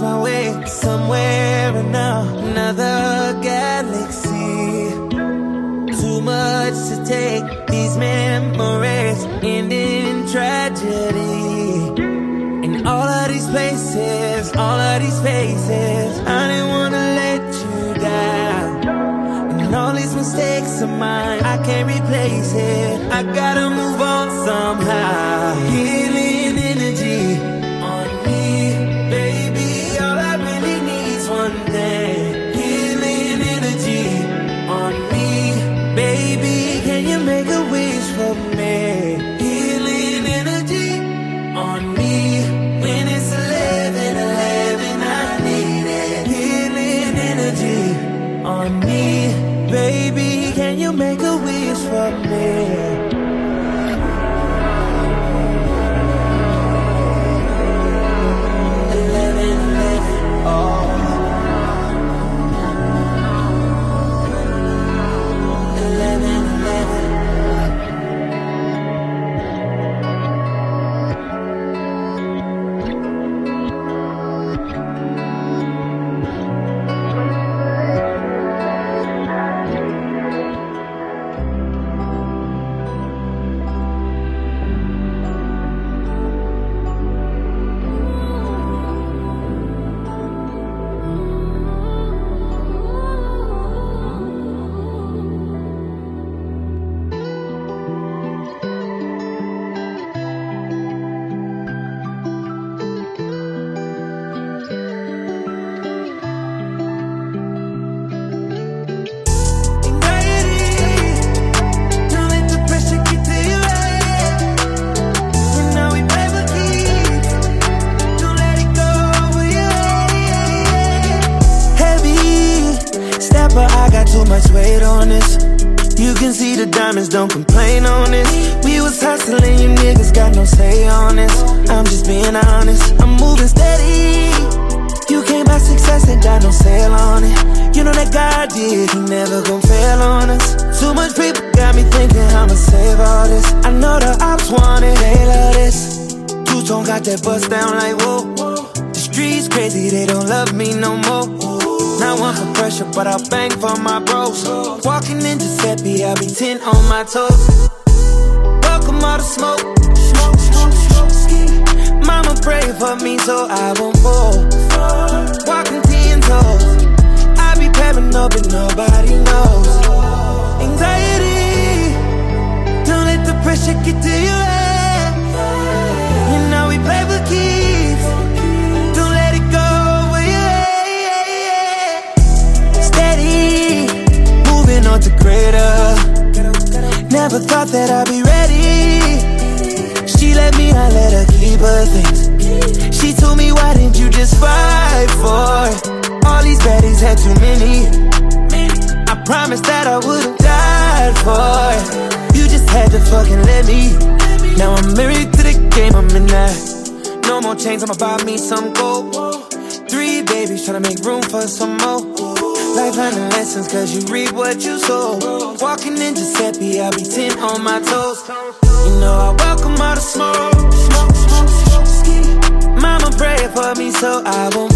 my way somewhere in another galaxy. Too much to take, these memories end in tragedy. In all of these places, all of these faces, I didn't wanna let you down. And all these mistakes of mine, I can't replace it. I gotta move on somehow. Much weight on this. You can see the diamonds, don't complain on this. We was hustling, you niggas got no say on this. I'm just being honest, I'm moving steady. You can't buy success and got no sale on it. You know that God did, He never gon' fail on us. Too much people got me thinking I'ma save all this. I know the ops want it, they love this. Two tone got that bust down like whoa. The streets crazy, they don't love me no more. Not one for pressure, but I'll bang for my bros. Walking in Giuseppe, I'll be 10 on my toes. Welcome all the smoke. Smoke, smoke, smoke, ski. Mama pray for me so I won't fall. Walking ten toes. Never thought that I'd be ready. She let me, I let her keep her things. She told me, why didn't you just fight for it? All these baddies had too many. I promised that I would've died for it. You just had to fucking let me. Now I'm married to the game, I'm in that. No more chains, I'ma buy me some gold. Three babies tryna make room for some more. Life learning lessons, cause you reap what you sow. Walking in Giuseppe, I'll be 10 on my toes. You know I welcome all the smoke. Mama pray for me so I won't.